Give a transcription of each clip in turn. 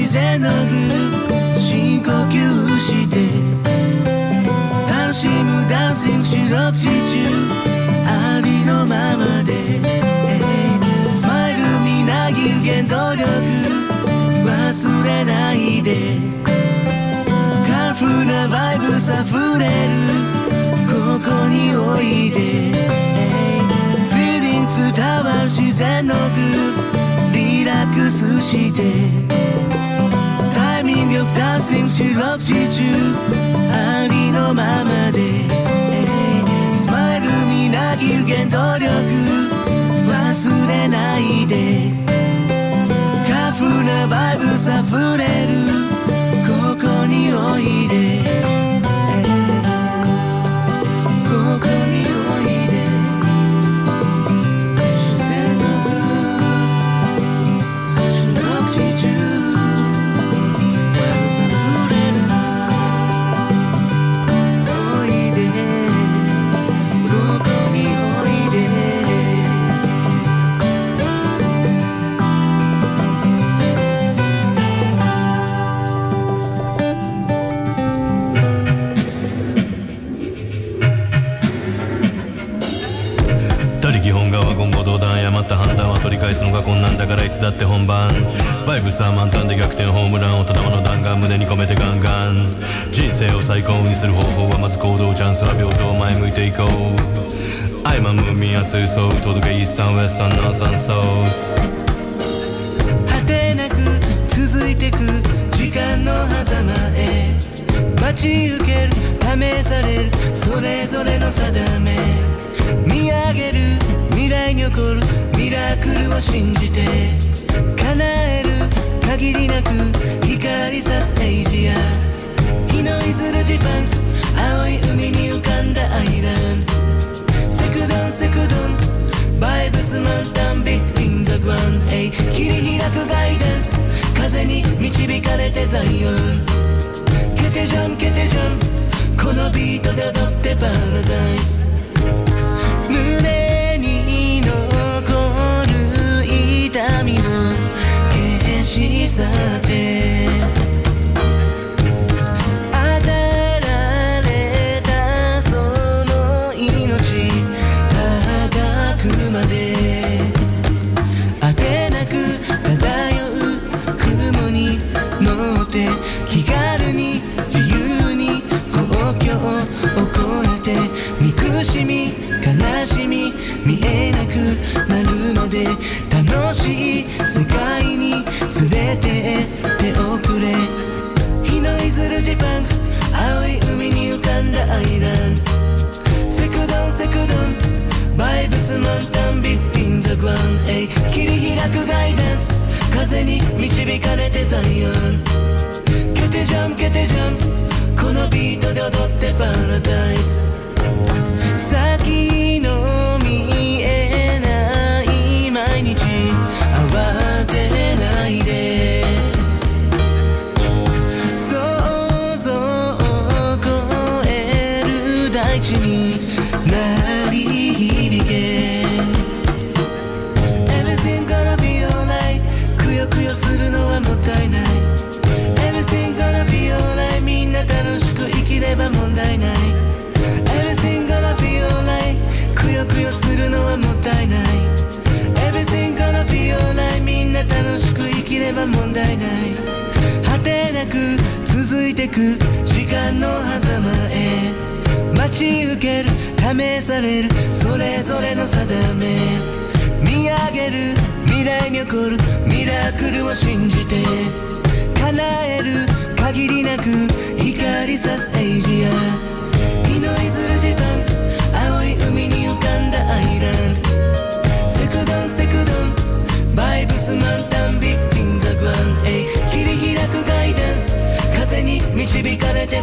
自然の深呼吸して楽しむダンシング四六時中ありのままで。スマイルみなぎる原動力忘れないで。カラフルなバイブさ触れるここにおいで。Feeling 伝わる自然のグループリラックスして。ダンシング四六時中ありのままで。スマイルみなぎる原動力忘れないで。カフルなバイブさふれる。ここにおいで。返すのが困難だからいつだって本番。バイブスは満タンで逆転ホームラン大人の弾丸胸に込めてガンガン。人生を最高にする方法はまず行動チャンスは平等前向いていこう。I'm a moving 熱いそう届けイースタンウエスタンノーサンソース。果てなく続いてく時間の狭間へ。街されるそれぞれの定め。見上げる未来に起こるミラクルを信じて叶える限りなく光さすエイジア。日のいずるジパン青い海に浮かんだアイラン。ドセクドンセクドンバイブス満タンビフインザグワン。エイ切り開くガイダンス。風に導かれてザイオン。ケテジャンケテジャン。このビートで踊ってパラダイス。消し去って与えられたその命高くまで果てなく漂う雲に乗って気軽に自由に国境を越えて憎しみ悲しみ見えなくなるまで楽しい 1A 切り開くガイダンス風に導かれてザイオンケテジャンケテジャンこのビートで踊ってパラダイス先に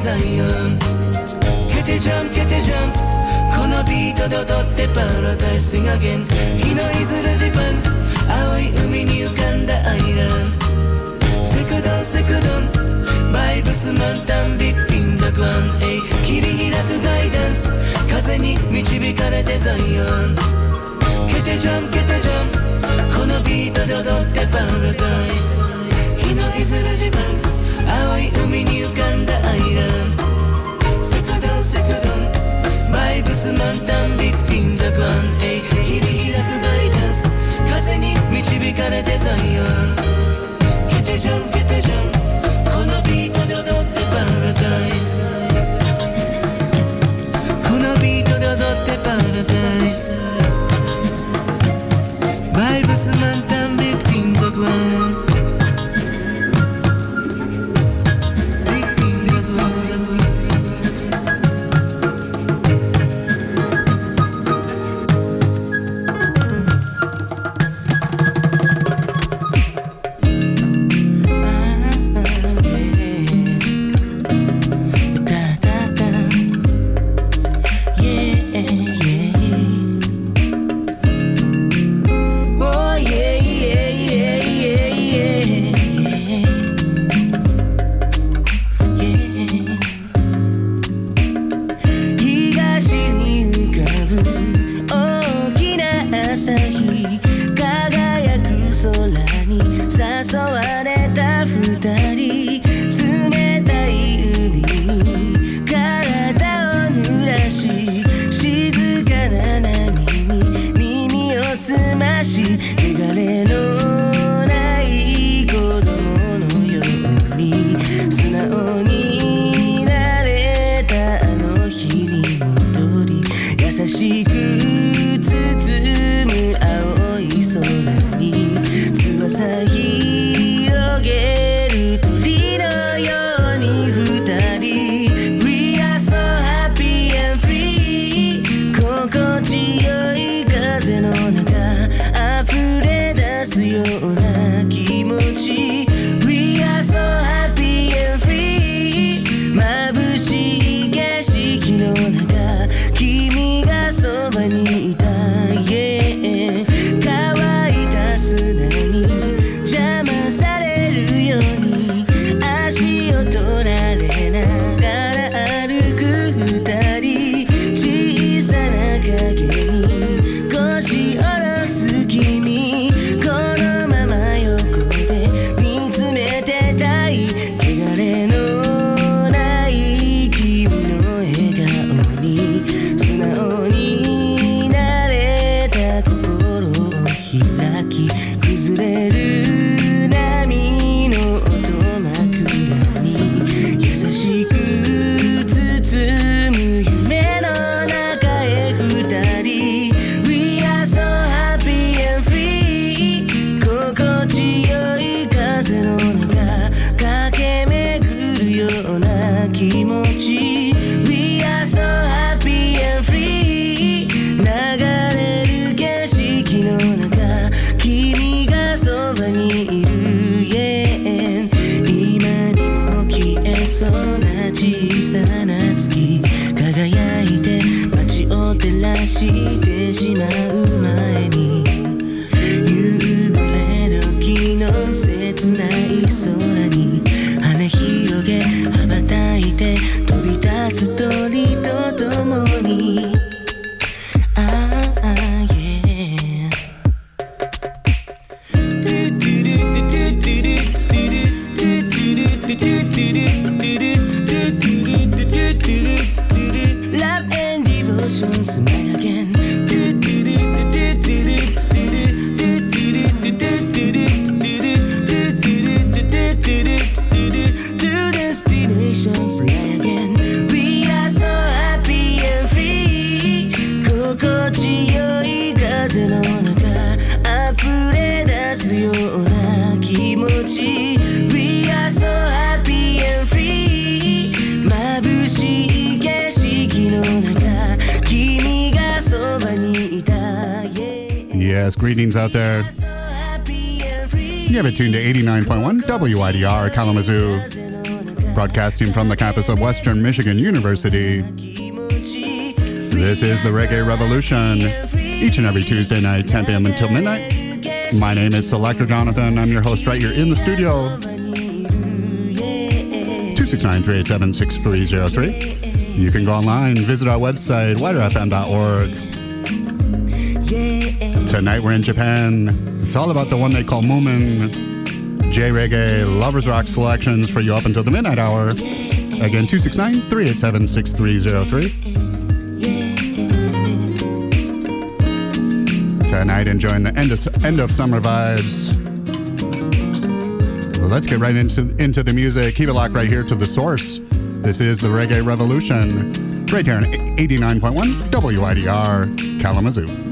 かれてザイオン。ケテジャンケテジャン。このビートで踊ってパラダイスがゲン日のいずるジパン。青い海に浮かんだアイラン。ドセクドンセクドン。バイブス満タンビフティンザグワン。エイ切り開くガイダンス。風に導かれてザイオン。ケテジャンケテジャン。このビートで踊ってパラダイス。日のいずるジパン。青い海に浮かんだアイランド。セクドンセクドン。バイブス満タンビフティンザグワンエイ切り開くガイダンス。風に導かれてザイオンケテジャンケテジャン。このビートで踊ってパラダイス。このビートで踊ってパラダイス。バイブス満タンビフティンザグワン WIDR Kalamazoo, broadcasting from the campus of Western Michigan University. This is the Reggae Revolution, each and every Tuesday night, 10 p.m. until midnight. My name is Selector Jonathon. I'm your host right here in the studio. 269 387 6303. You can go online, visit our website, widerfm.org. Tonight we're in Japan. It's all about the one they call Moomin. J Reggae Lovers Rock selections for you up until the midnight hour. Again, 269 387 6303. Tonight, enjoying the end of, end of summer vibes. Let's get right into, into the music. Keep it locked right here to the source. This is the Reggae Revolution, right here on 89.1 WIDR Kalamazoo.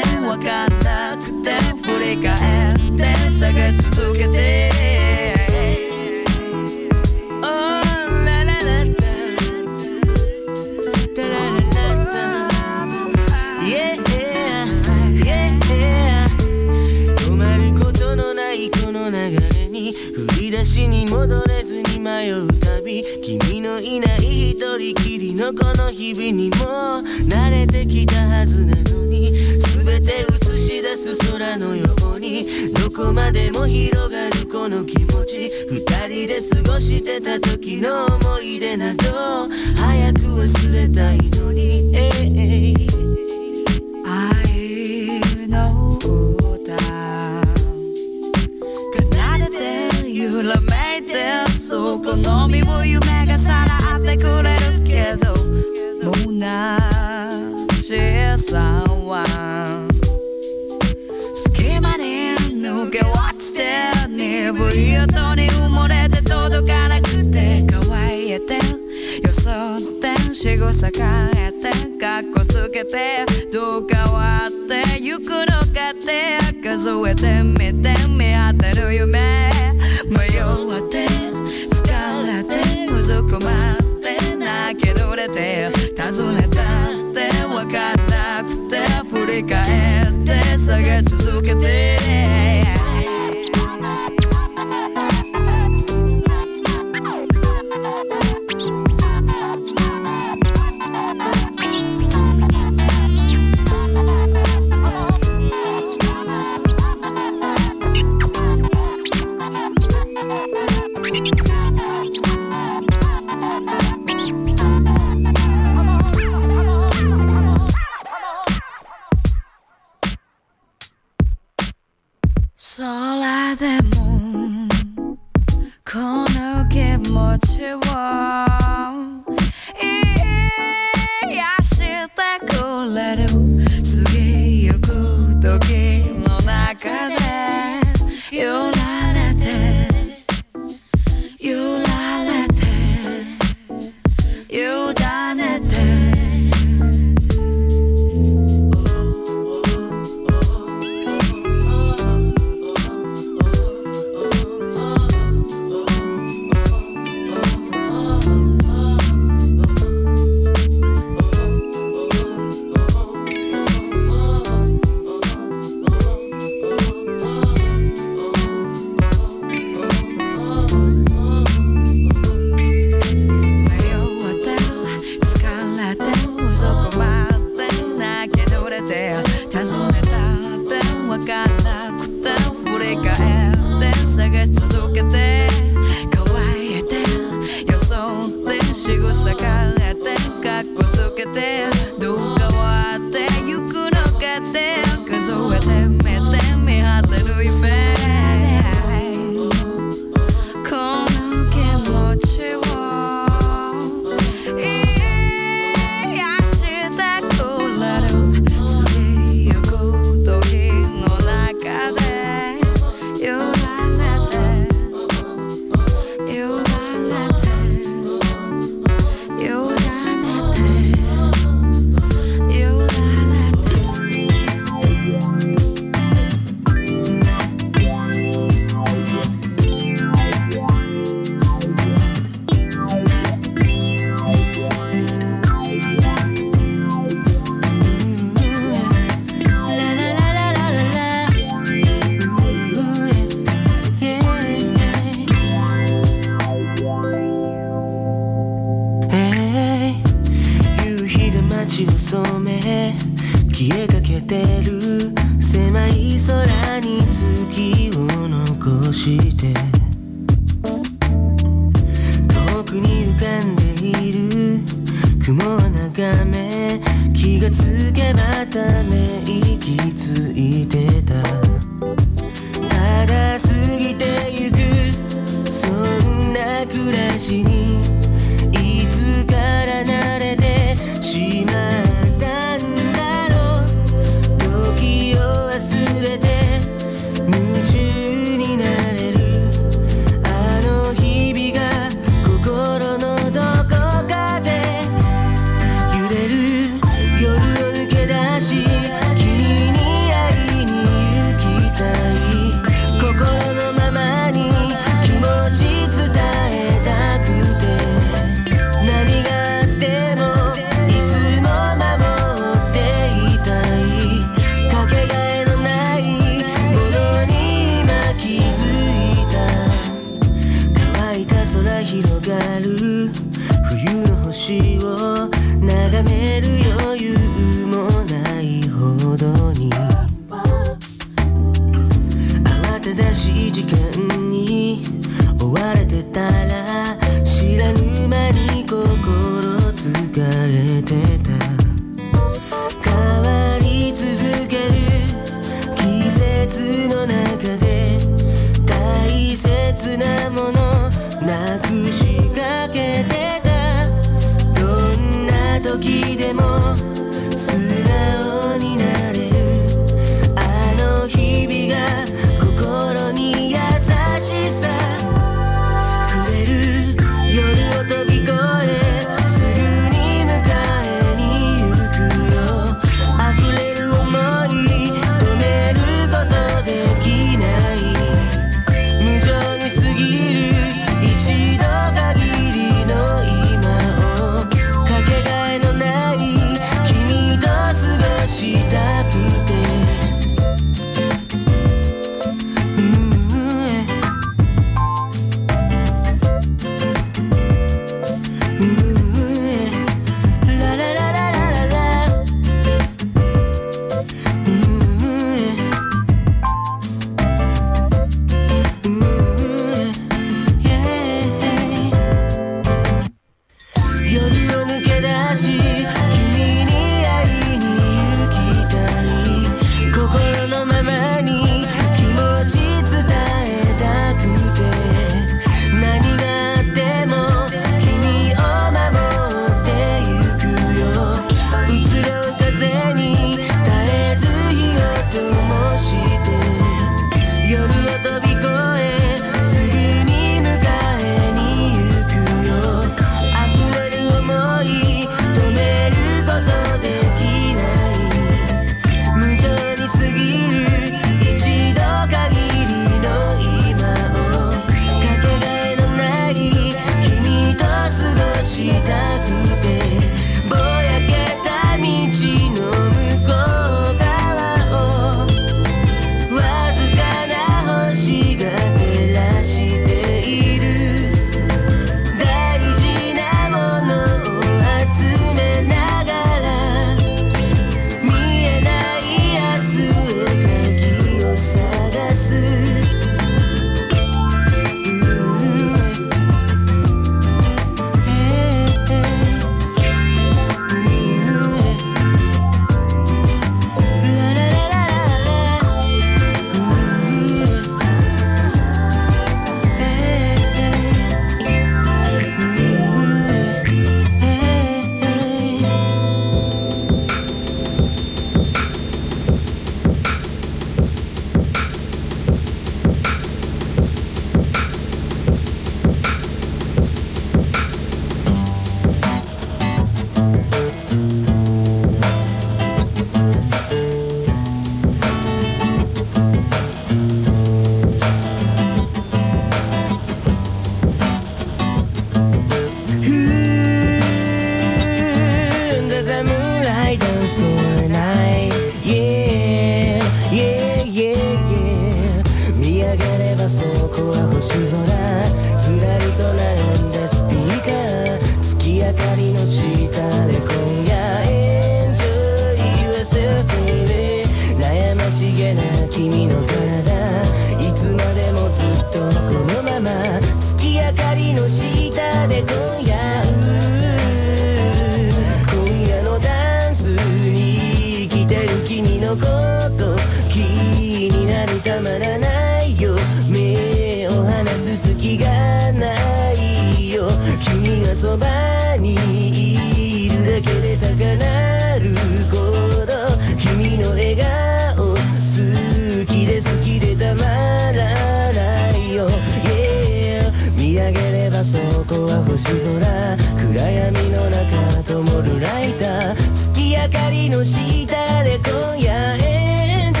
かりの下で今夜 Enjoy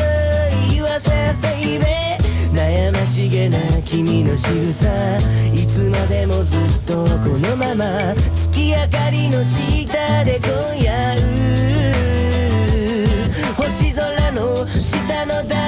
yourself baby 悩ましげな君の仕草。いつまでもずっとこのまま月明かりの下で今夜星空の下のダ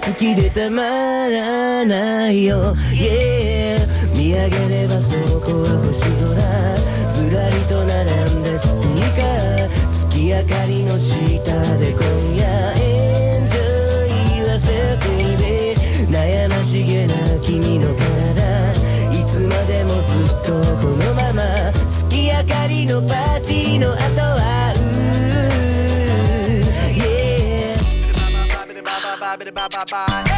好きでたまらないよ。Yeah 見上げればそこは星空ずらりと並んだスピーカー。月明かりの下で今夜。Enjoy yourself baby 悩ましげな君の体。いつまでもずっとこのまま。月明かりのパーティーの後。Man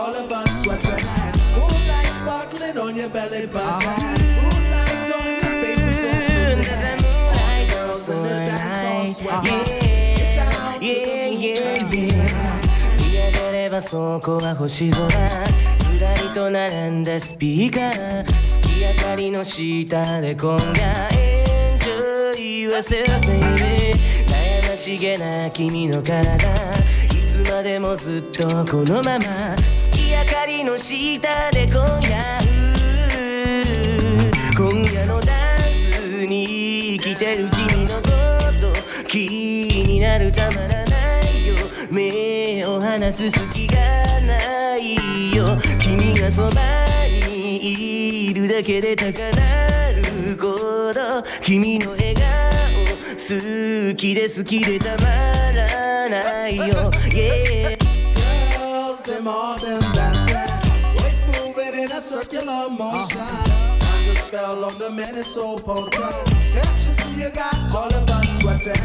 all of us sweating? Moonlight sparkling on your belly button. Moonlight on your face is so pretty. All girls in the dance all sweating. The moonlight. 見上げればそこは星空ずらりと並んだスピーカー月明かりの下で今夜 Enjoy yourself baby 悩ましげな君の体いつまでもずっとこのまま月明かりの下で今夜今夜のダンスに生きてる君のこと気になるたまらないよ目を離す隙がないよ君がそばにいるだけで高鳴るほど君の笑顔好きで好きでたまらないよ Yeah Girls, them all them dancing. circular motion. Uh. I just fell on the man, it's so potent. Can't you see you got all of us sweating?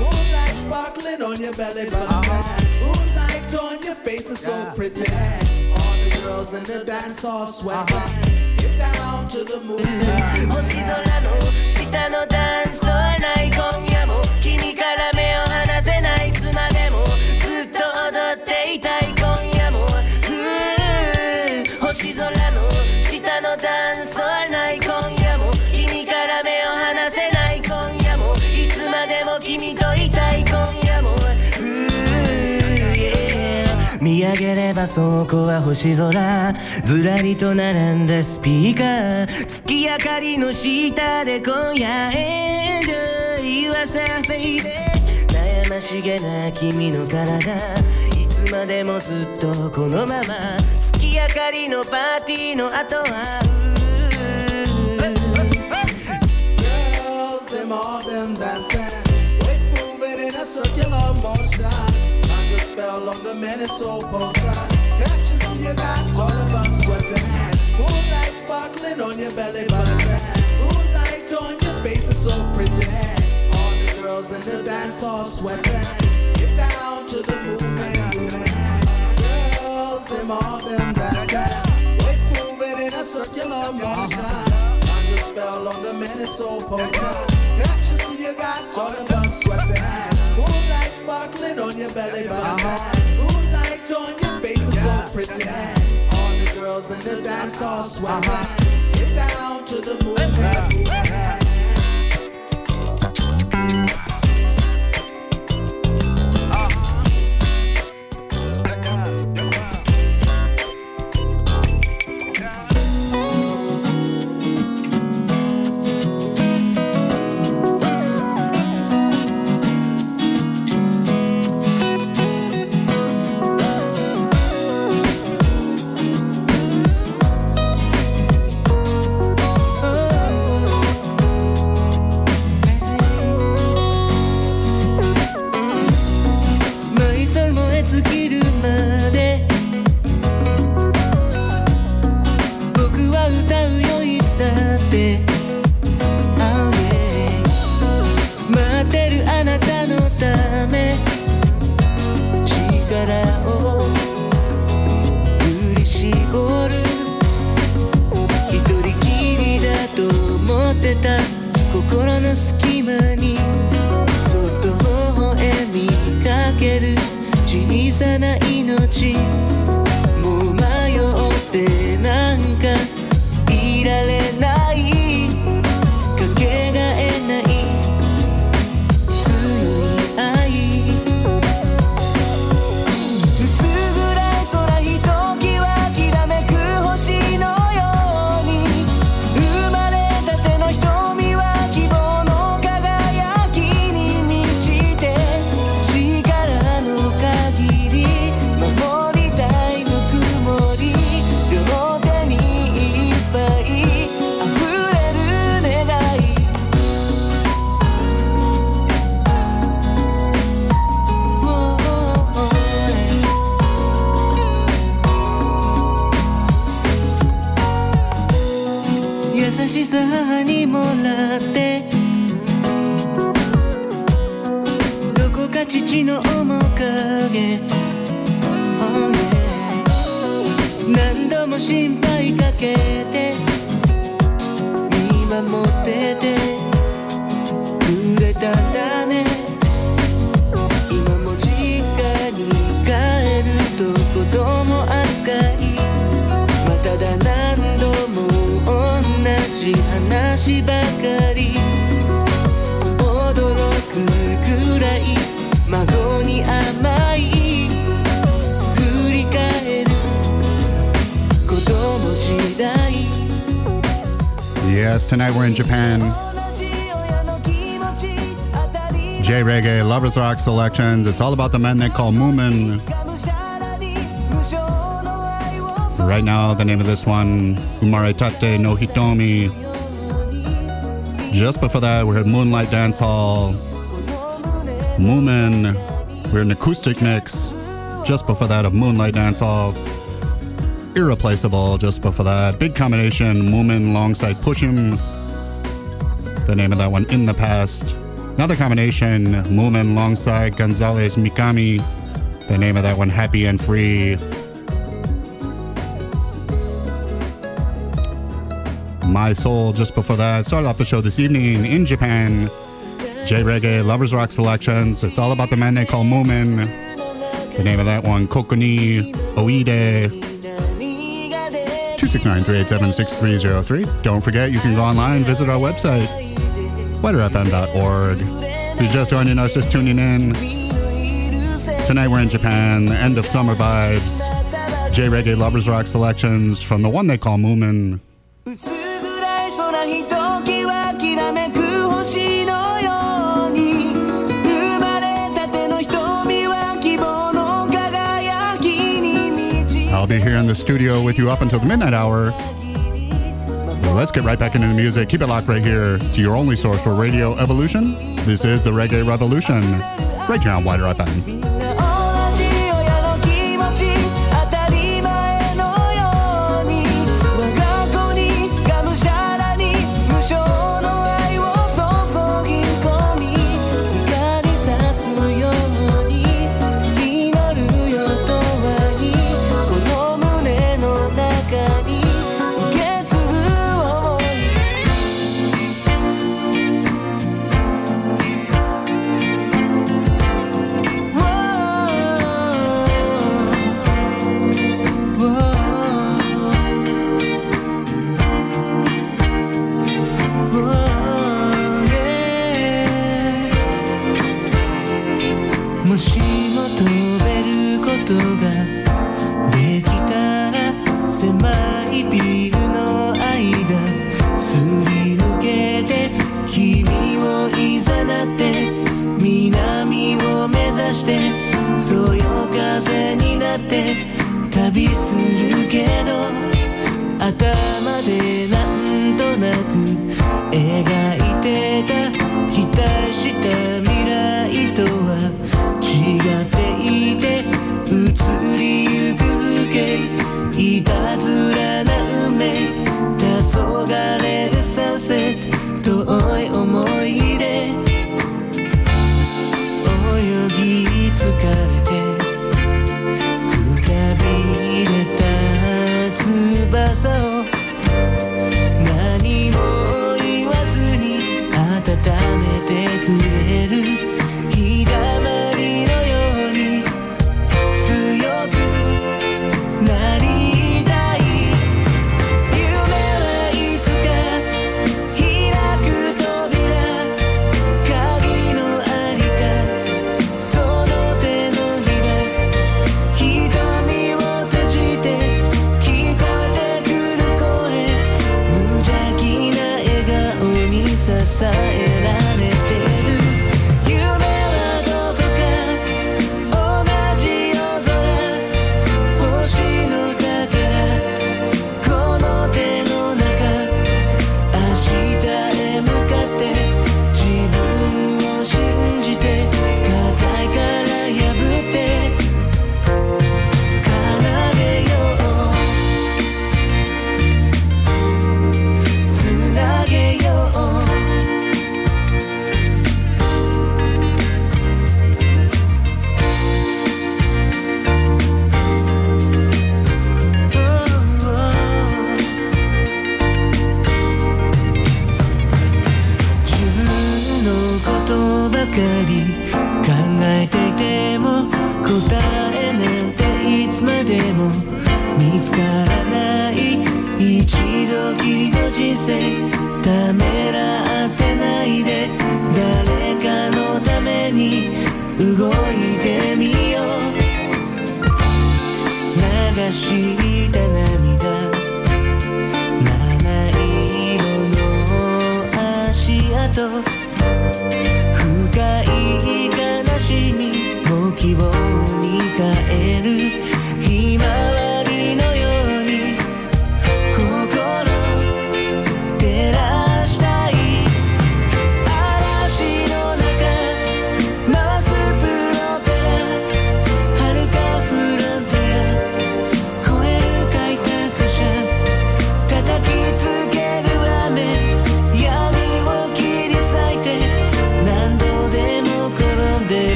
Moonlight sparkling on your belly button. Uh-huh. Moonlight on your face is yeah. so pretty. All the girls in the dance are sweating. Uh-huh. Get down to the moonlight. oh, she's on a no, she dance all night. Come げればそこは星空ずらりと並んだスピーカー月明かりの下で今夜 Enjoy yourself baby 悩ましげな君の体いつまでもずっとこのまま月明かりのパーティーの後は Girls, them all them dancing. Waist moving in a circular motion. Spell on the men is so potent. Can't you see you got all of us sweating? Moonlight sparkling on your belly button. Moonlight on your face is so pretty. All the girls in the dance all sweating. Get down to the movement. Girls, them all them dancing. Waist moving in a circular motion. Conjure spell on the men is so potent. Can't you see you got all of us sweating? Moonlight sparkling on your belly button. Uh-huh. Moonlight on your face is so pretty. All the girls in the dance all uh-huh. sweating. Get down to the movement.「舞な命 Japan. J Reggae, Lovers Rock selections. It's all about the men they call Moomin. Right now, the name of this one, Umaretate no Hitomi. Just before that, we heard Moonlight Dance Hall, Moomin. We're an acoustic mix. Just before that, of Moonlight Dance Hall. Irreplaceable, just before that. Big combination, Moomin alongside Pushim the name of that one, In the Past. Another combination, Moomin alongside Gonzalez Mikami, the name of that one, Happy and Free. My Soul just before that. Started off the show this evening in Japan. J Reggae, Lovers Rock Selections. It's all about the man they call Moomin. The name of that one, Koko ni Oide. 269 387 6303. Don't forget, you can go online, visit our website, WIDRFM.org. If you're just joining us, just tuning in. Tonight we're in Japan, the end of summer vibes. J Reggae Lovers Rock selections from the one they call Moomin. I'll be here in the studio with you up until the midnight hour let's get right back into the music. Keep it locked right here to your only source for radio evolution. This is the Reggae Revolution, right here on WIDR FM.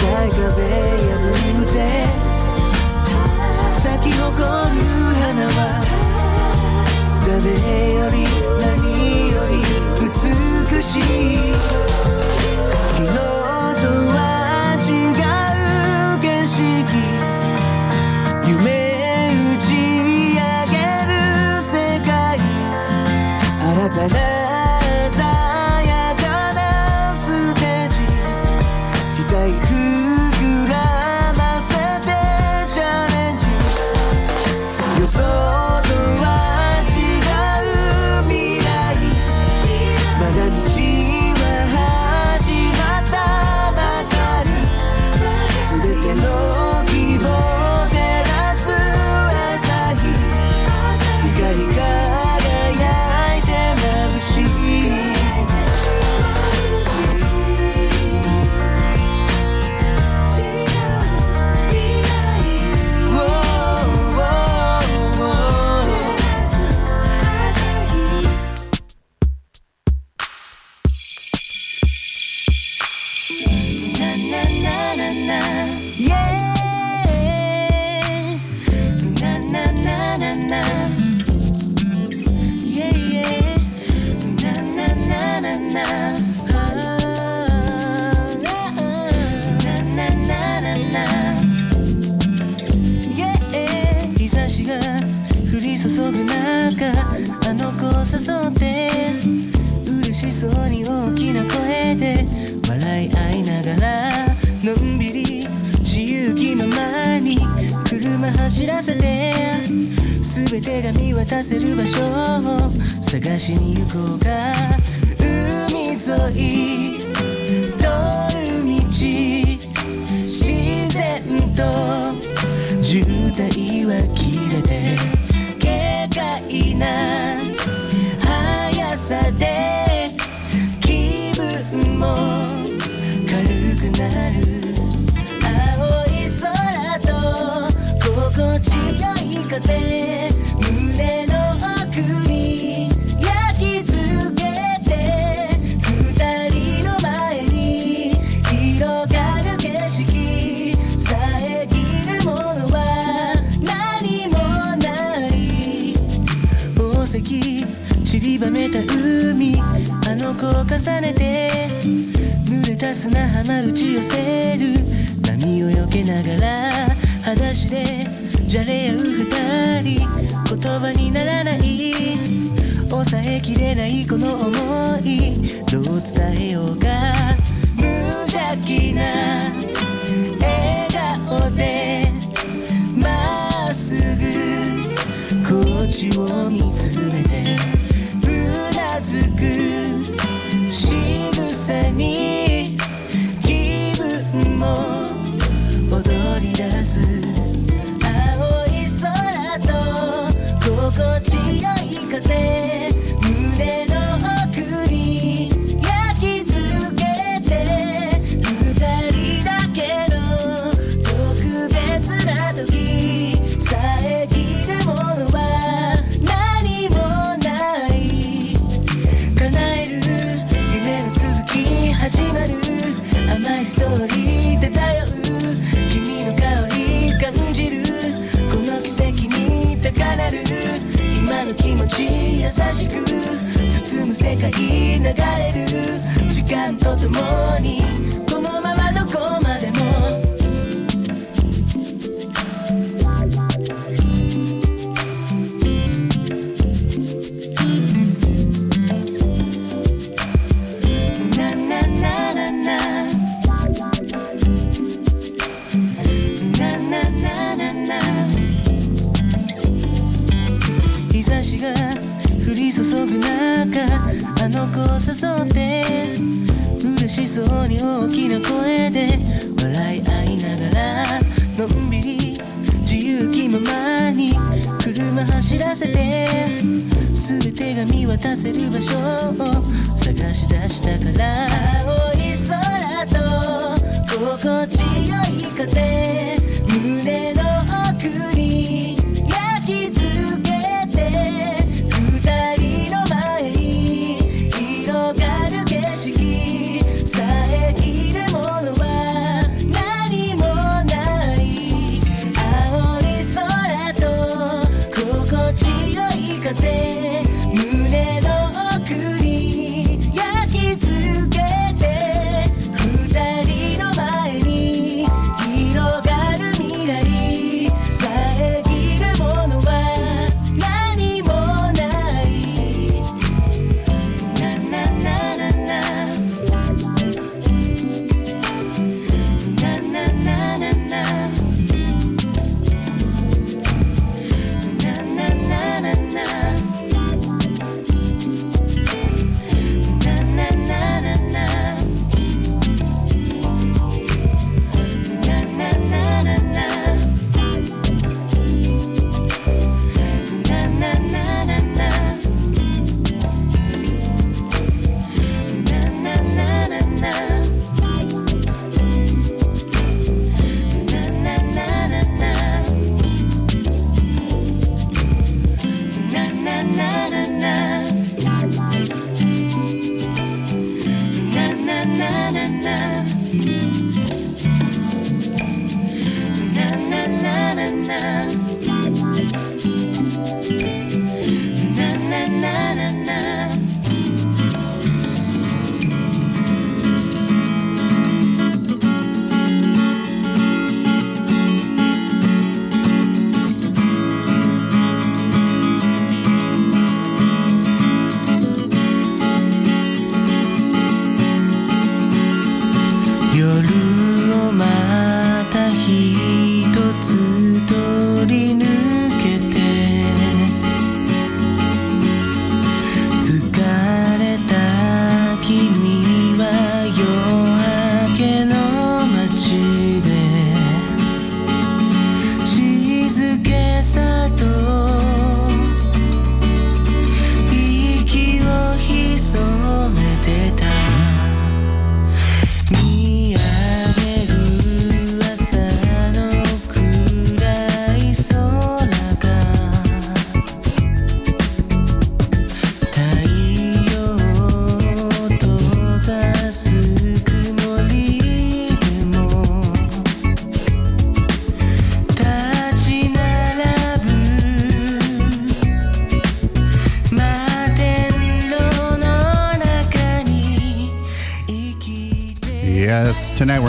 界壁破って咲き誇る花は誰より何より美しい。昨日とは違う景色。夢打ち上げる世界。新たな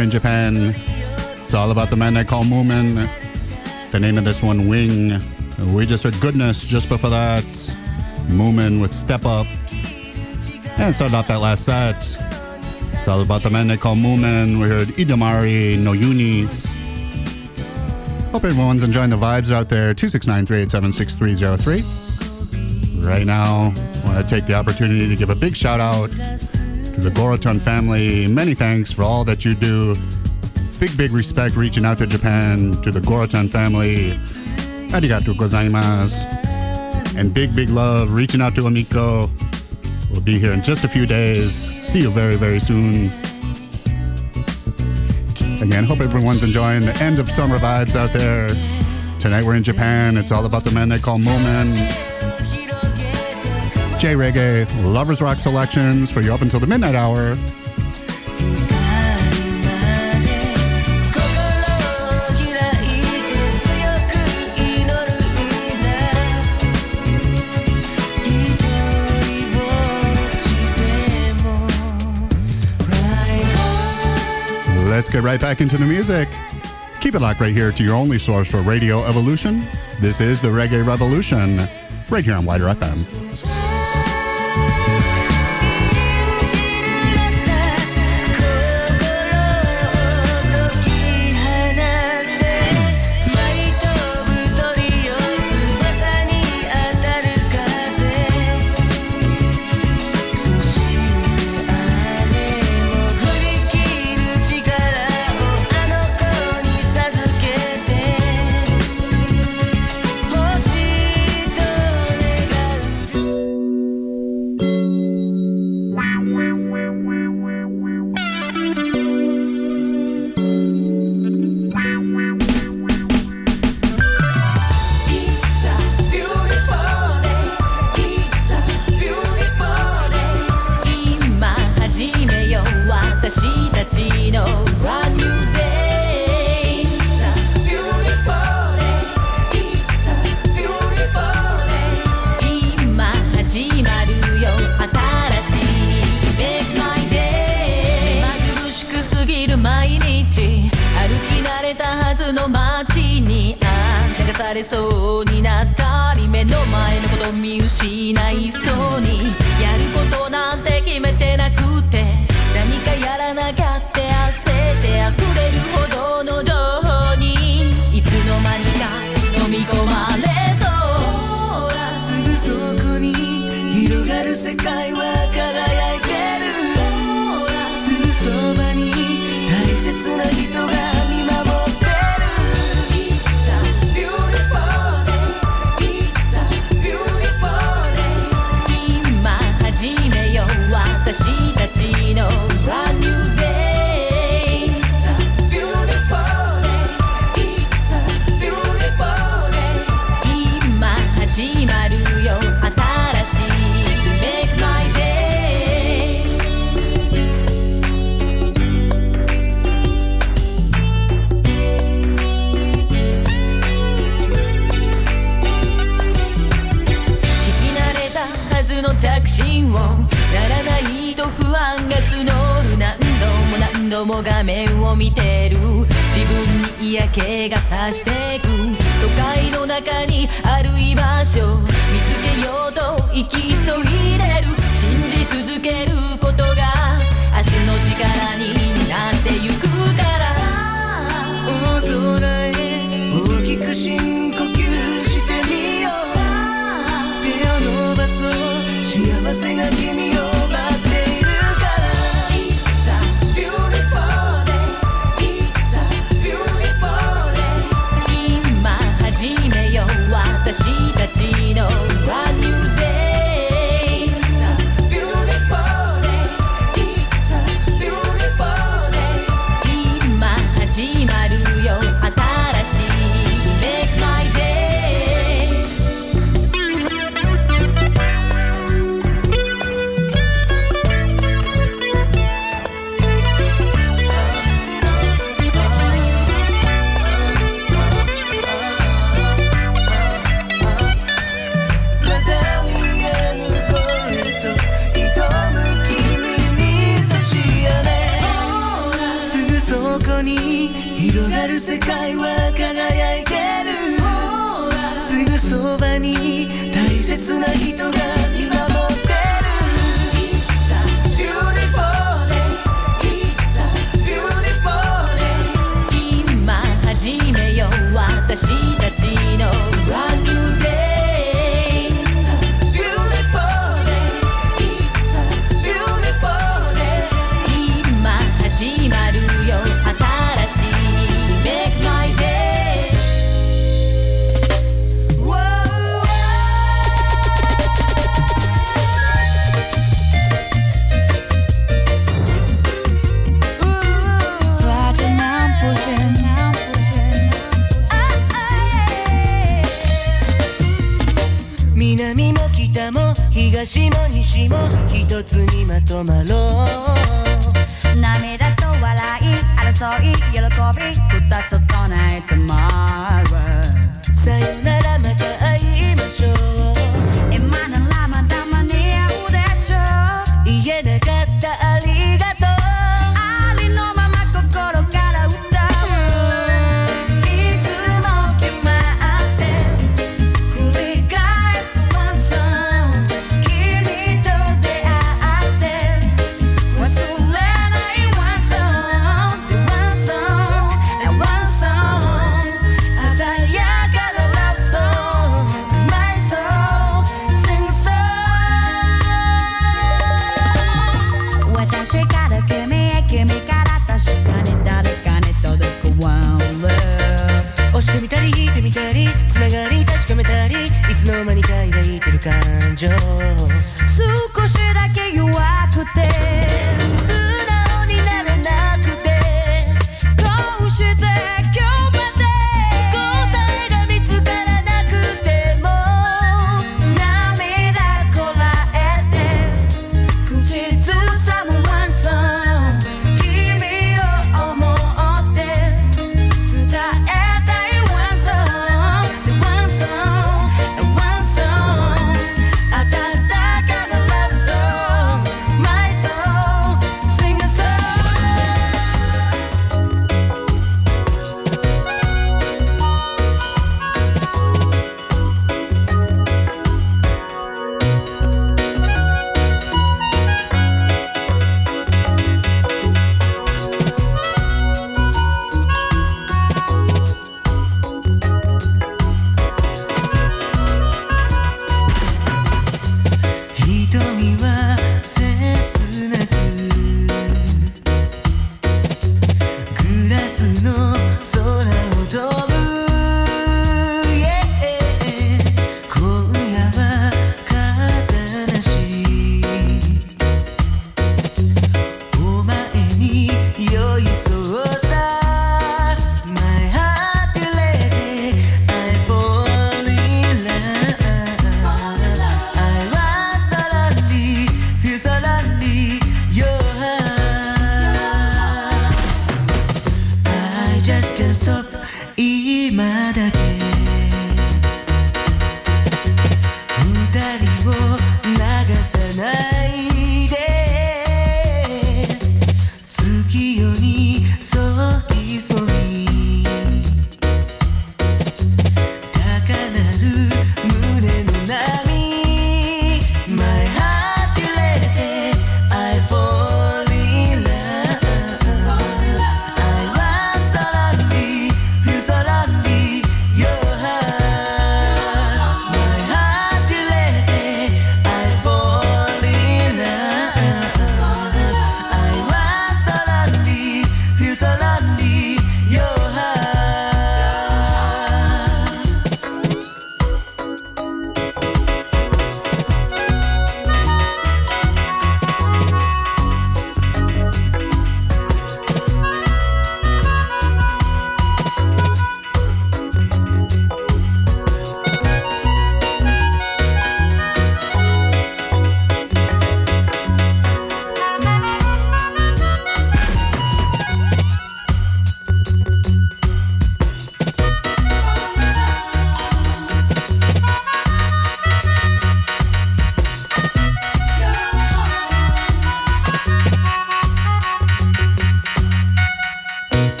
in Japan. It's all about the man they call Moomin. The name of this one, Wing. We just heard Goodness just before that. Moomin with Step Up. And started off that last set. It's all about the man they call Moomin. We heard Hidamari, No Youni. Hope everyone's enjoying the vibes out there. 269 Right now, I want to take the opportunity to give a big shout out to the Goraton family, many thanks for all that you do. Big, big respect reaching out to Japan, to the Goraton family. Arigato gozaimasu. And big, big love reaching out to Amiko. We'll be here in just a few days. See you very, very soon. Again, hope everyone's enjoying the end of summer vibes out there. Tonight we're in Japan. It's all about the man they call Moomin. J Reggae, Lovers Rock selections for you up until the midnight hour. Let's get right back into the music. Keep it locked right here to your only source for radio evolution. This is the Reggae Revolution, right here on WIDR FM.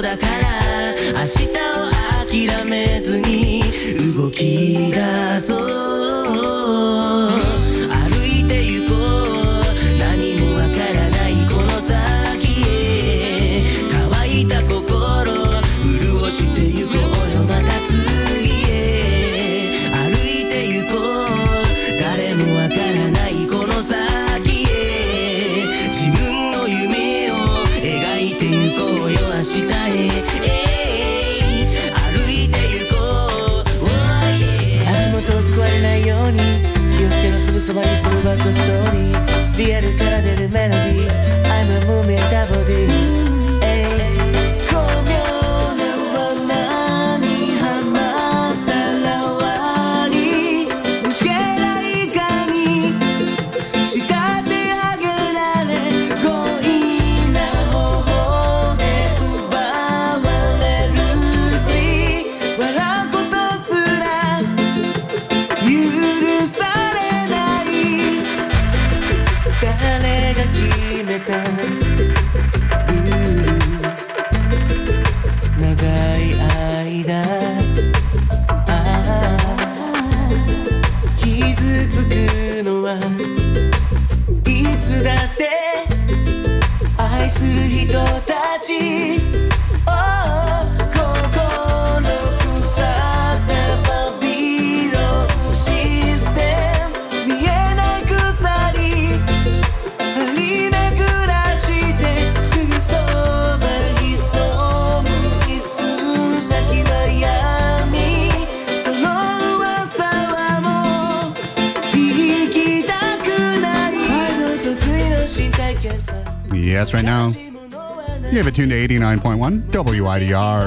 だから明日を諦めずに動き出そう。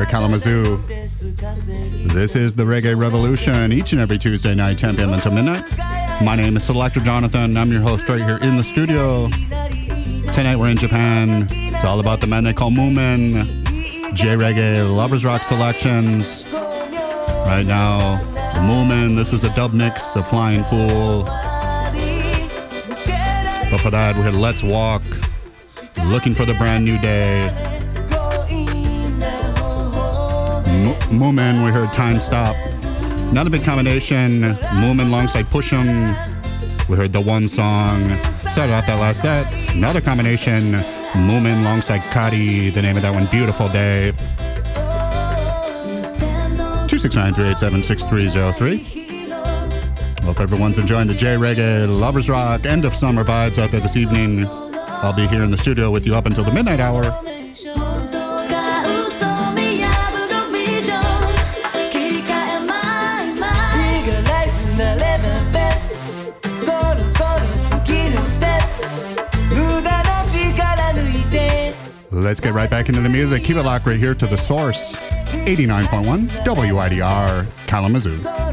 Kalamazoo. This is the Reggae Revolution, each and every Tuesday night, 10 p.m. until midnight. My name is Selector Jonathon. I'm your host right here in the studio. Tonight we're in Japan. It's all about the man they call Moomin. J Reggae, Lovers Rock selections. Right now, Moomin, this is a dub mix of Flying Fool. But for that, we had Let's Walk, Looking for the Brand New Day. Moomin, we heard Time Stop. Not a big combination. Moomin alongside Pushim. We heard the one song. Started off that last set. Another combination. Moomin alongside Koddy. The name of that one, Beautiful Day. 269 Hope everyone's enjoying the J Reggae, Lovers Rock, end of summer vibes out there this evening. I'll be here in the studio with you up until the midnight hour. right back into the music. Keep it locked right here to the source 89.1 WIDR Kalamazoo.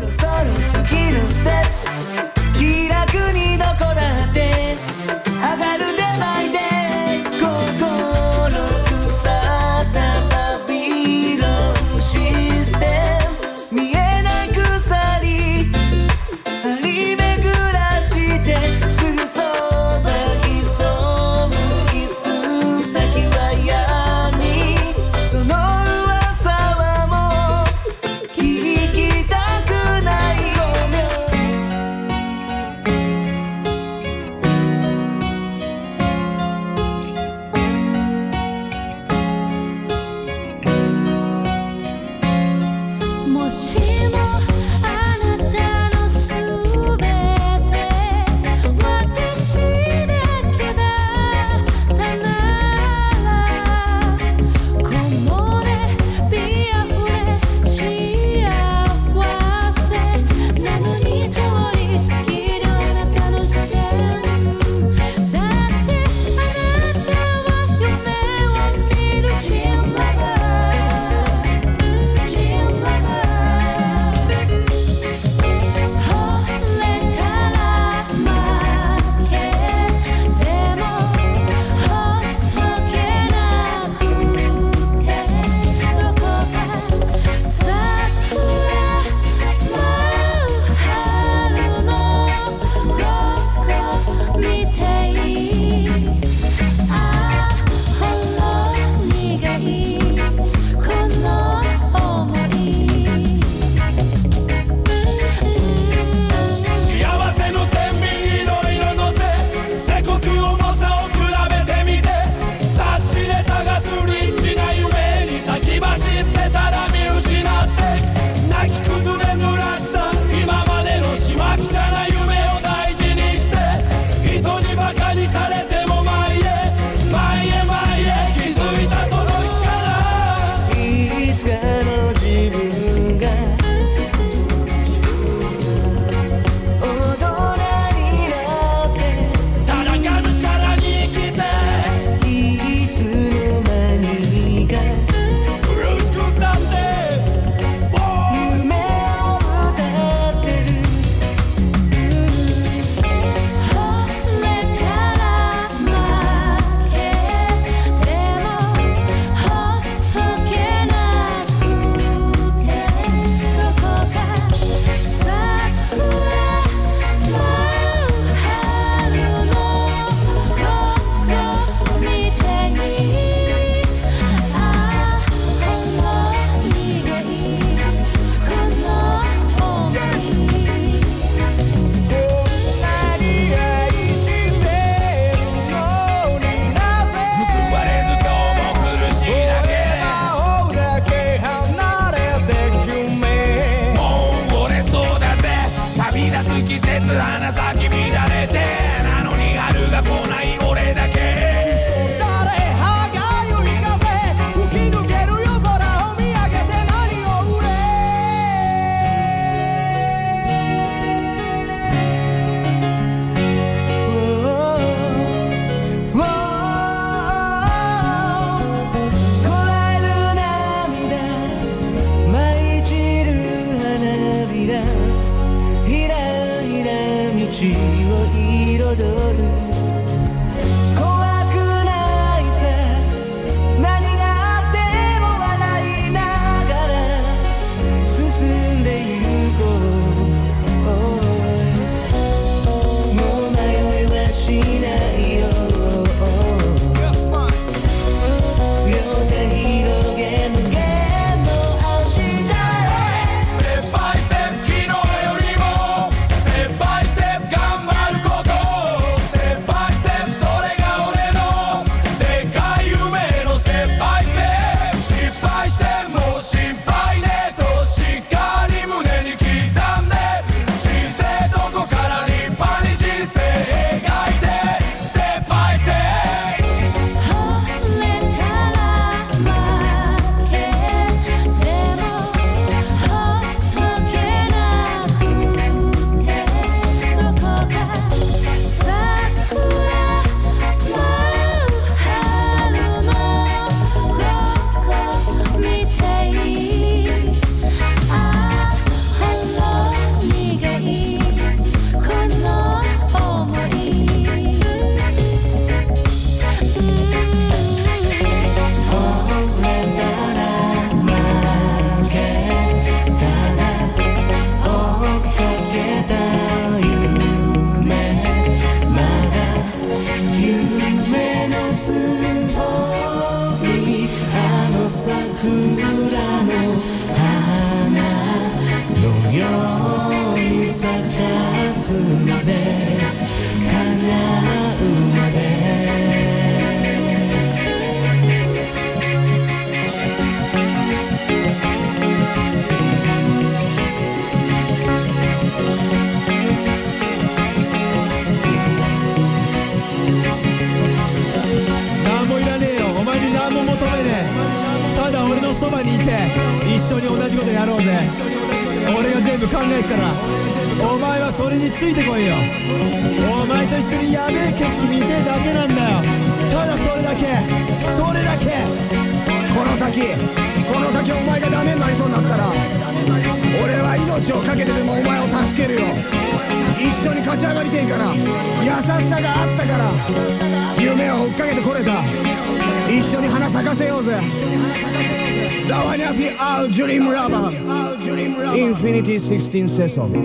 16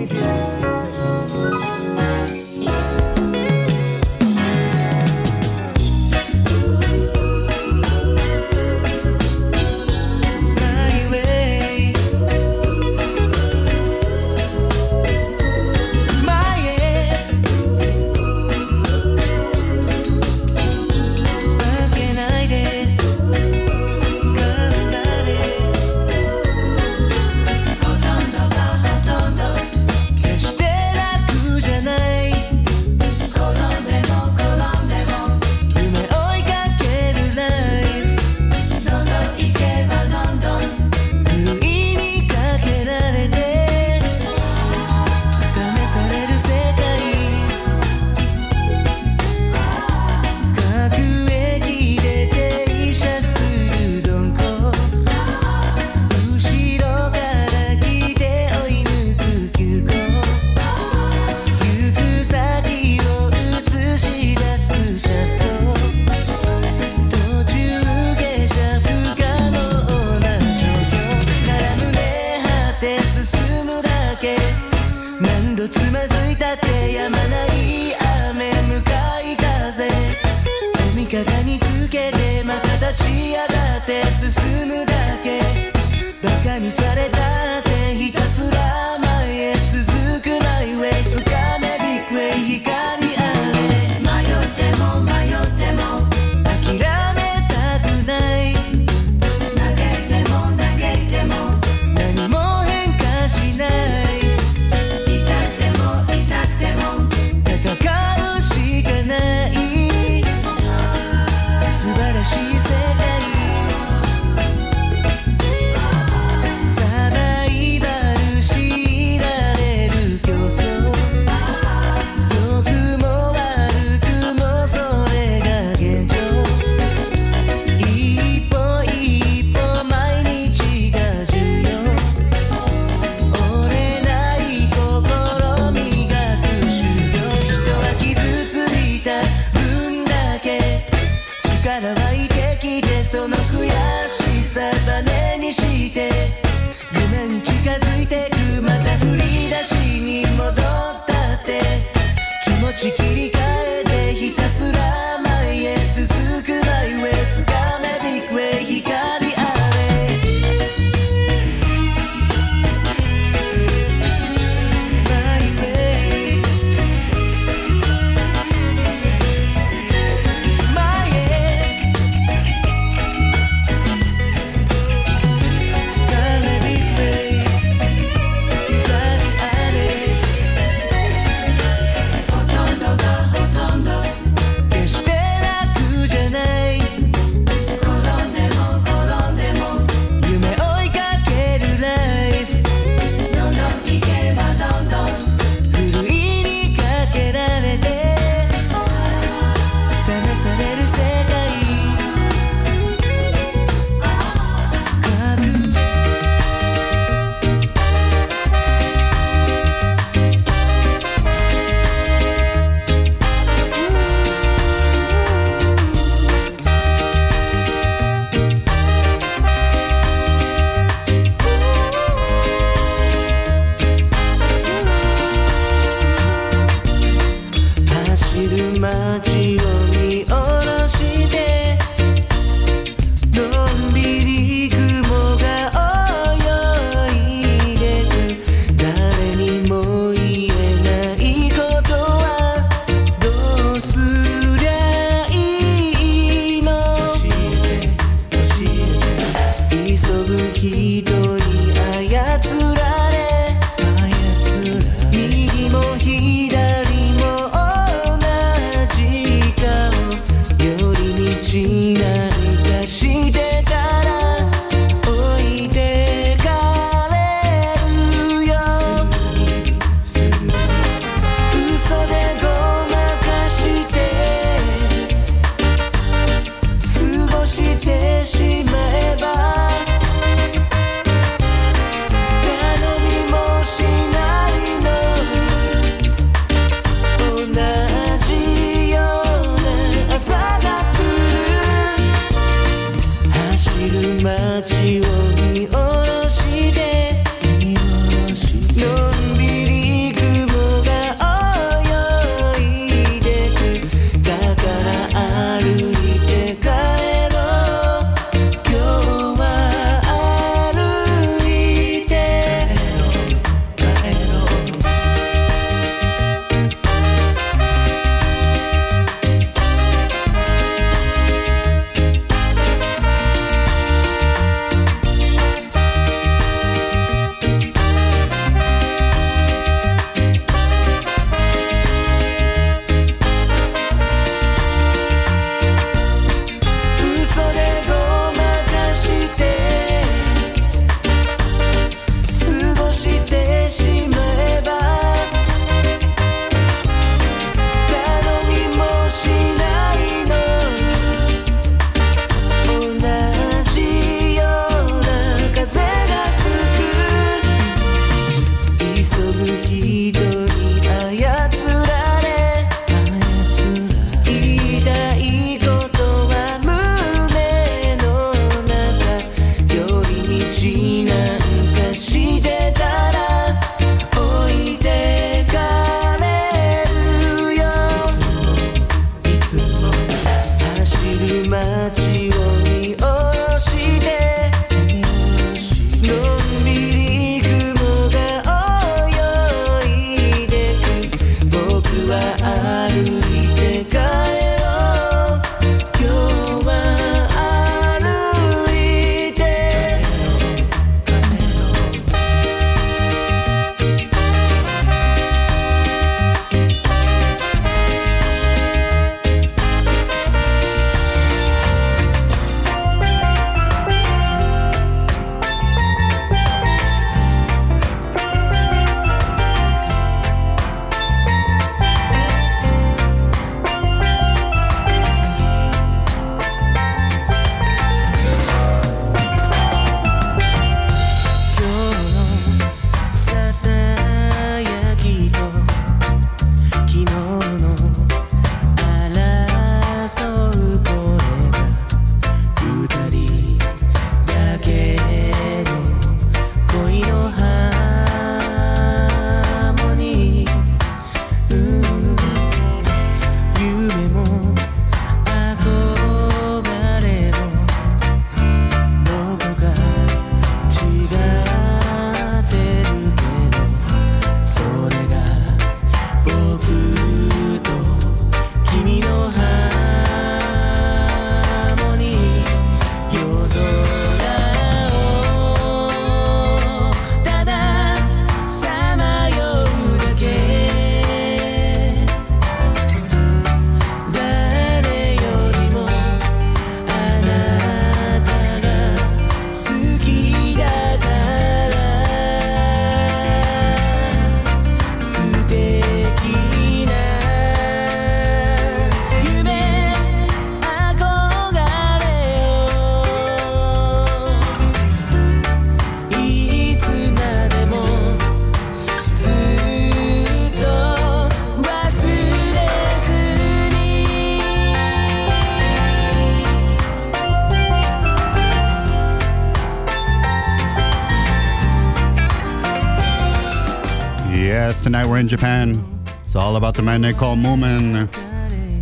Yes, tonight we're in Japan. It's all about the men they call Moomin.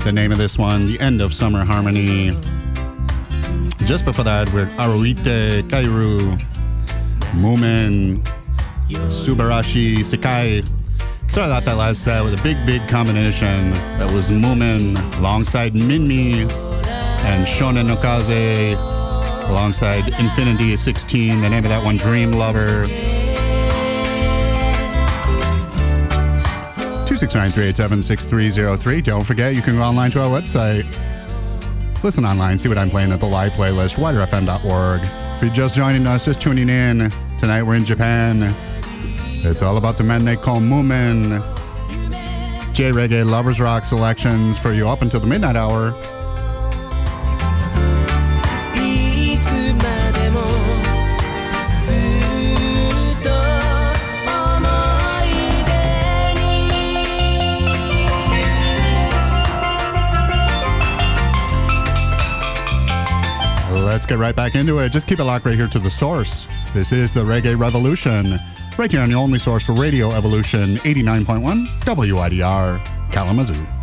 The name of this one, The End of Summer Harmony. Just before that, we're Aruite, Kaerou, Moomin, Subarashii, Sekai. Started out that last set with a big, big combination that was Moomin alongside Minmi and Shonan no Kaze alongside Infinity 16. The name of that one, Dream Lover. 269-387-6303. Don't forget, you can go online to our website. Listen online, see what I'm playing at the live playlist, WIDRFM.org. If you're just joining us, just tuning in, tonight we're in Japan. It's all about the men they call Moomin. J Reggae Lovers Rock selections for you up until the midnight hour. Let's get right back into it. Just keep it locked right here to the source. This is the Reggae Revolution, right here on the only source for Radio Evolution 89.1 WIDR Kalamazoo.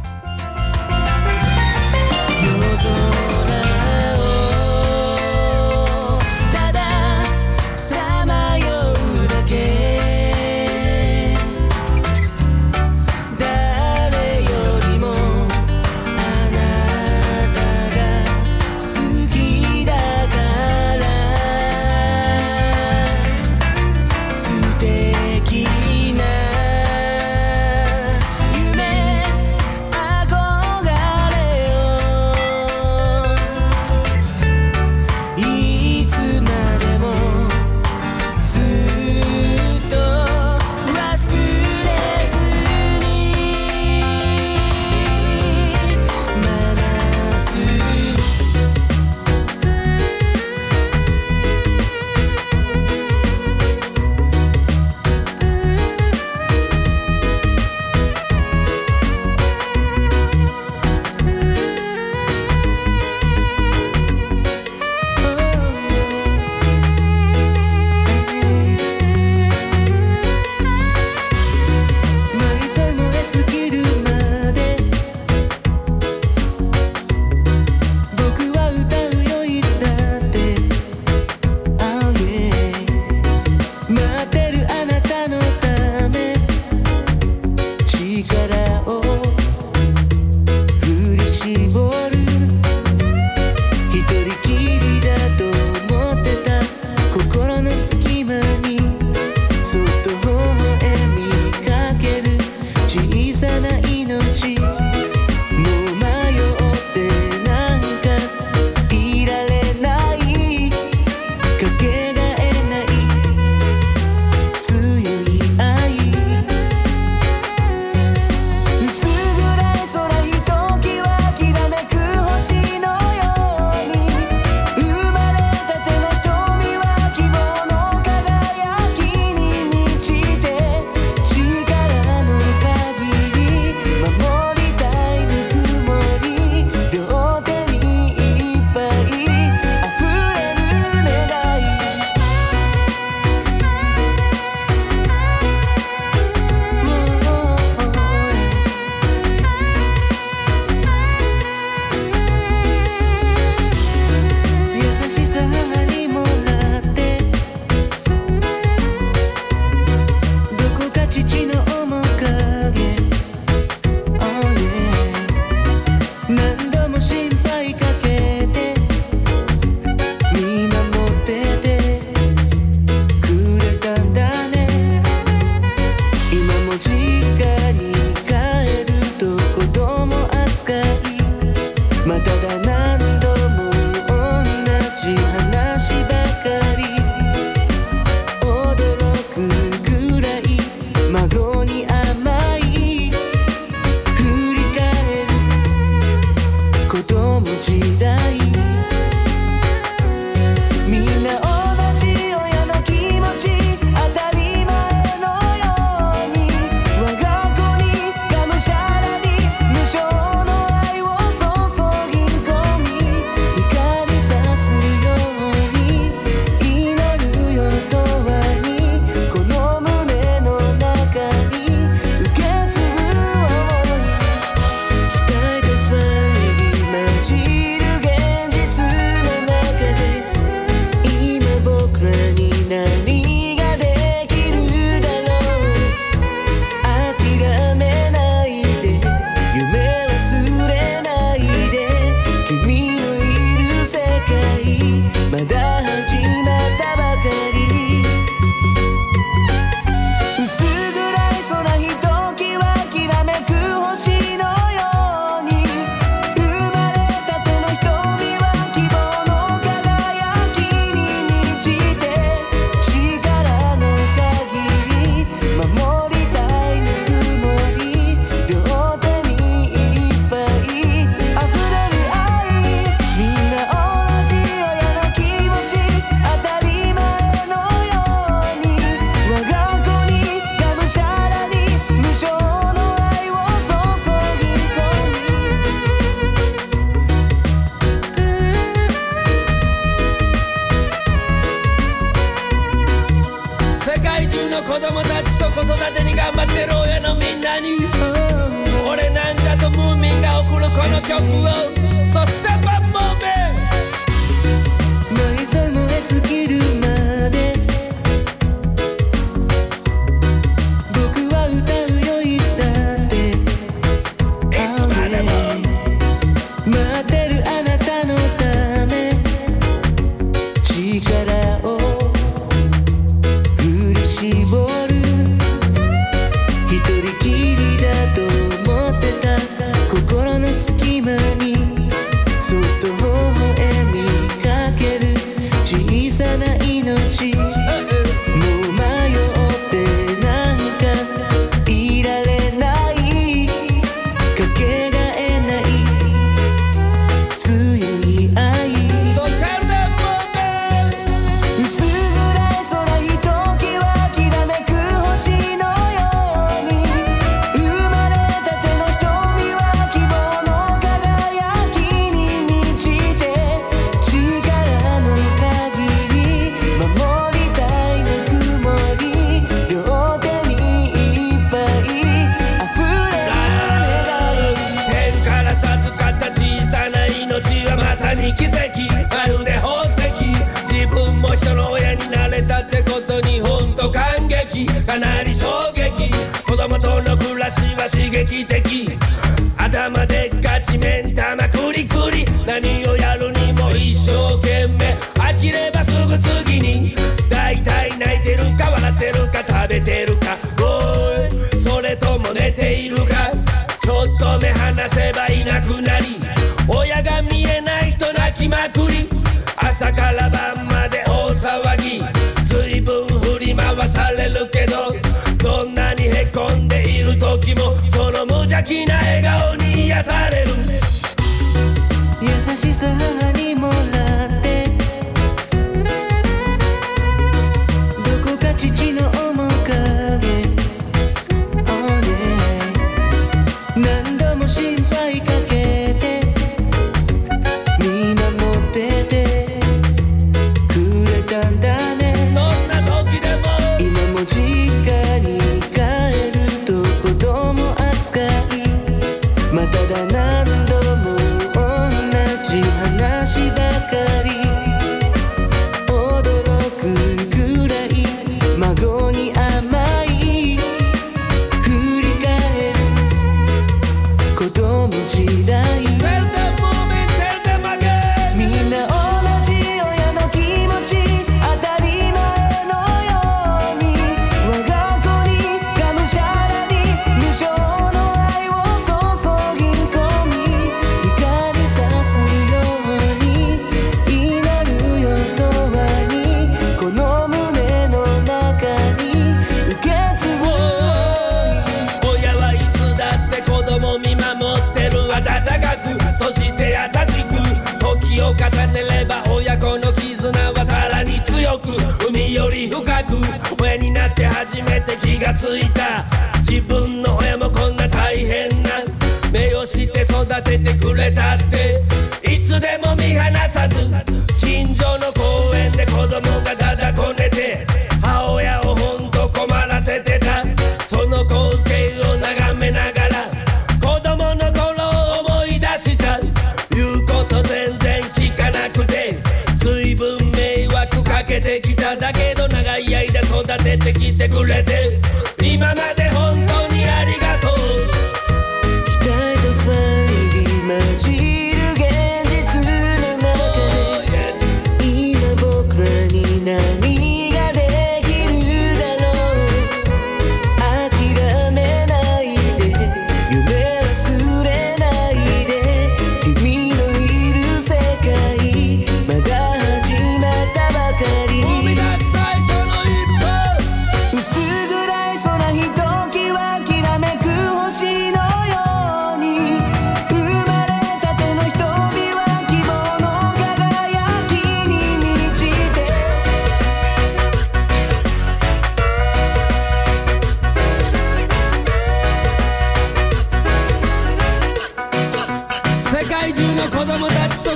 頭でっかち目ん玉クリクリ。何をやるにも一生懸命。飽きればすぐ次に大体泣いてるか笑ってるか。食べてるか。おい。それとも寝ているか。ちょっと目離せばいなくなり。親が見えないと泣きまくり。朝から晩まで大騒ぎ。随分振り回されるけど。時もその無邪気な笑顔に癒される。優しさにさせてくれたっていつでも見放さず近所の公園で子供がだだこねて母親をほんと困らせてた。その光景を眺めながら子供の頃を思い出した。言うこと全然聞かなくて随分迷惑かけてきた。だけど長い間育ててきてくれて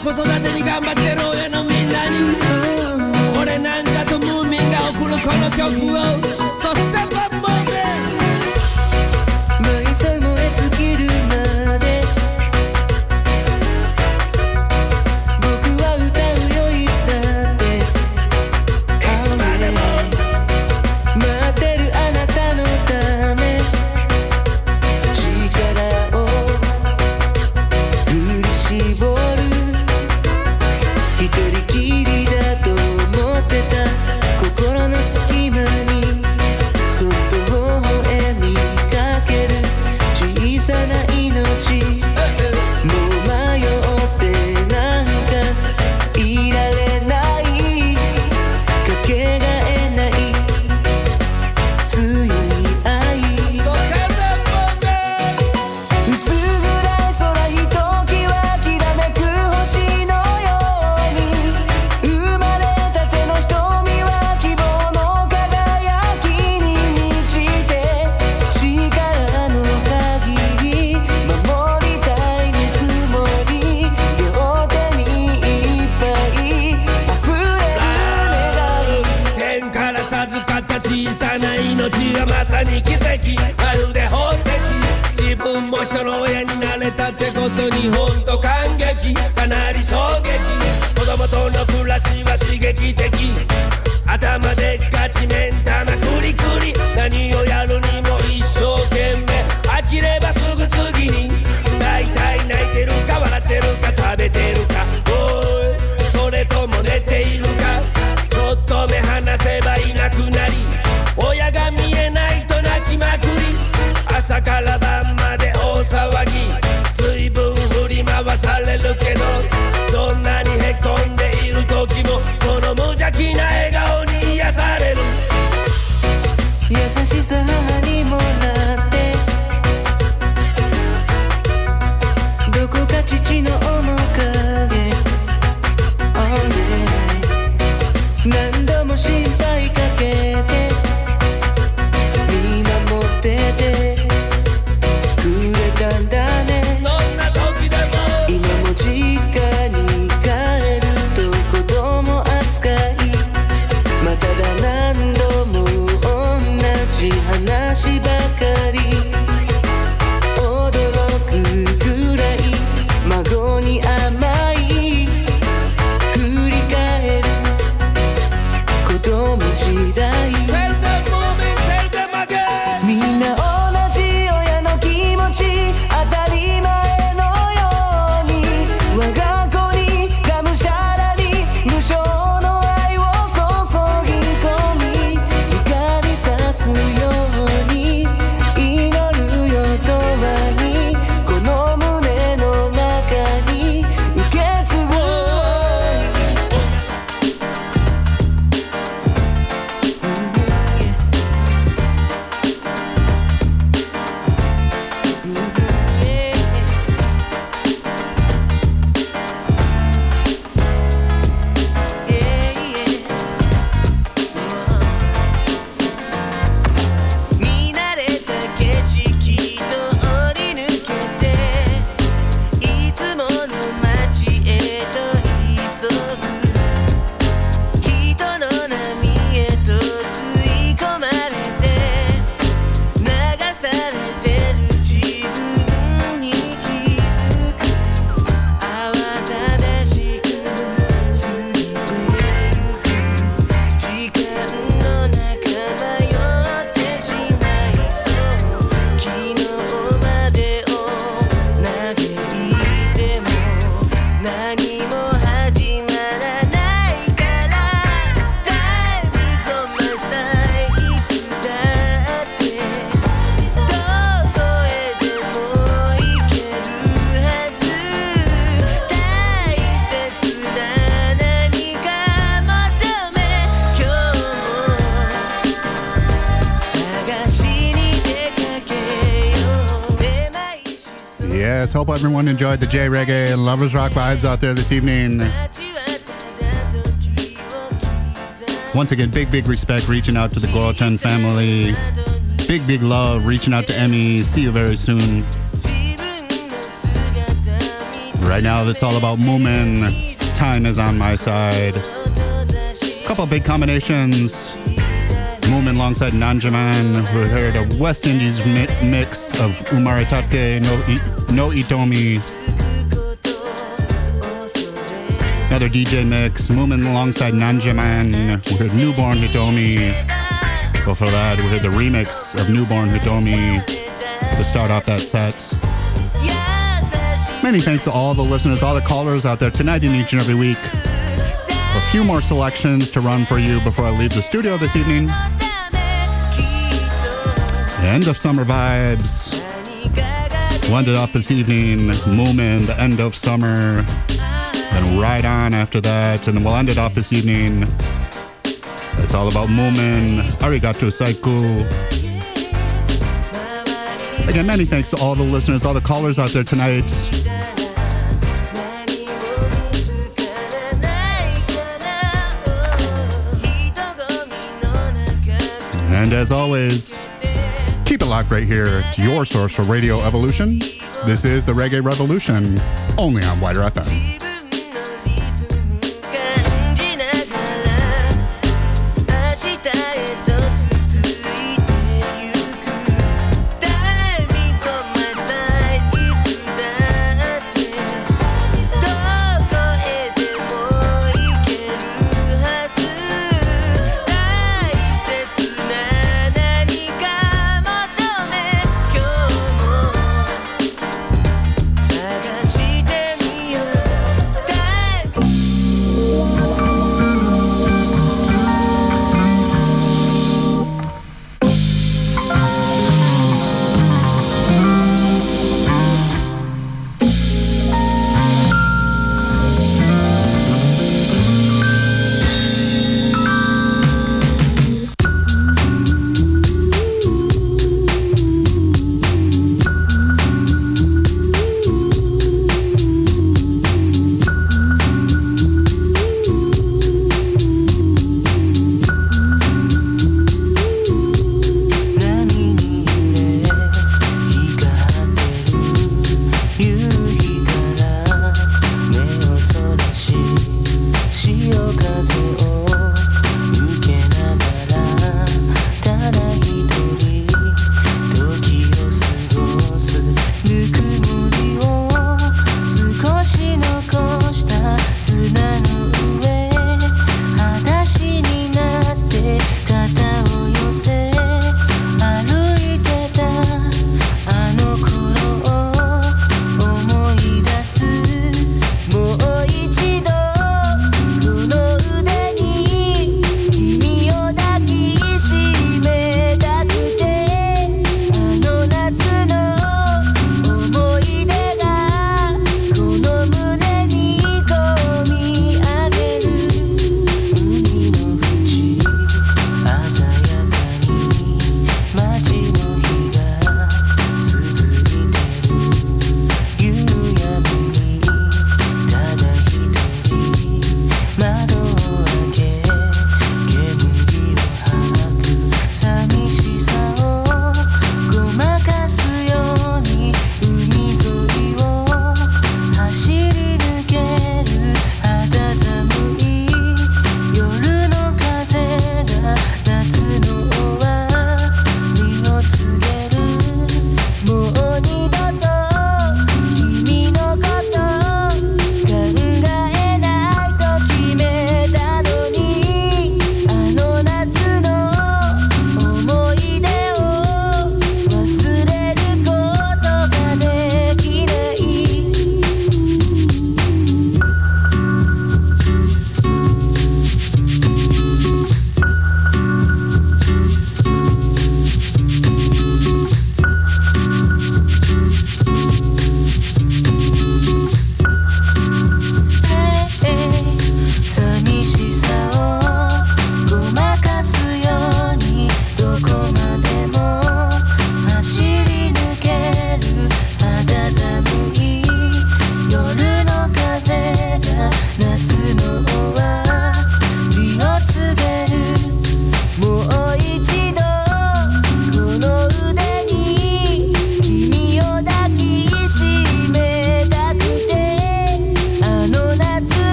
子育てに頑張ってる俺のみんなに俺なんかとムーミンが送るこの曲を。そして enjoyed the J Reggae and Lovers Rock vibes out there this evening. Once again, big, big respect reaching out to the Gorotan family. Big, big love reaching out to Emmy. See you very soon. Right now, it's all about Moomin. Time is on my side. Couple big combinations. Moomin alongside Nanjaman. We heard a West Indies mi- mix of Umaretate no, no Itomi. Another DJ mix, Moomin alongside Nanjaman. We heard Newborn Hitomi. Before that, we heard the remix of Newborn Hitomi to start off that set. Many thanks to all the listeners, all the callers out there tonight and each and every week. A few more selections to run for you before I leave the studio this evening. End of summer vibes. Winded off this evening, Moomin, the end of summer. Then right on after that, and then we'll end it off this evening. It's all about Moomin, Arigato Saikou. Again, many thanks to all the listeners, all the callers out there tonight. And as always, keep it locked right here to your source for Radio Evolution. This is the Reggae Revolution, only on WIDR FM.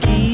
key